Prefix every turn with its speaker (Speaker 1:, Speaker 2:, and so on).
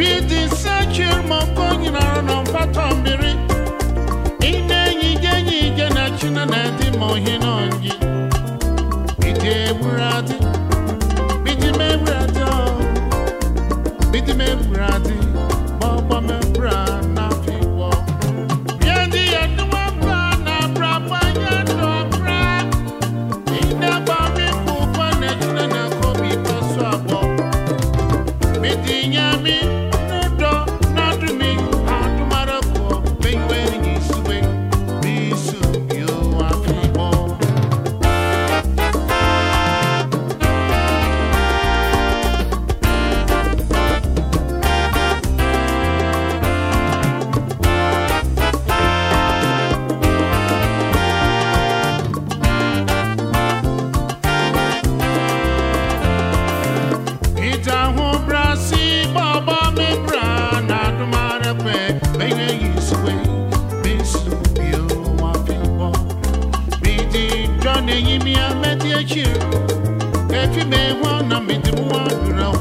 Speaker 1: bidi sekir mambo nyinara na mpata mbiri ine nyige nyige di mohi no ngi bidi eburadi bidi meburadi na-enye m ya metụ echi. Efi m ehu na medemwa duru ahụ.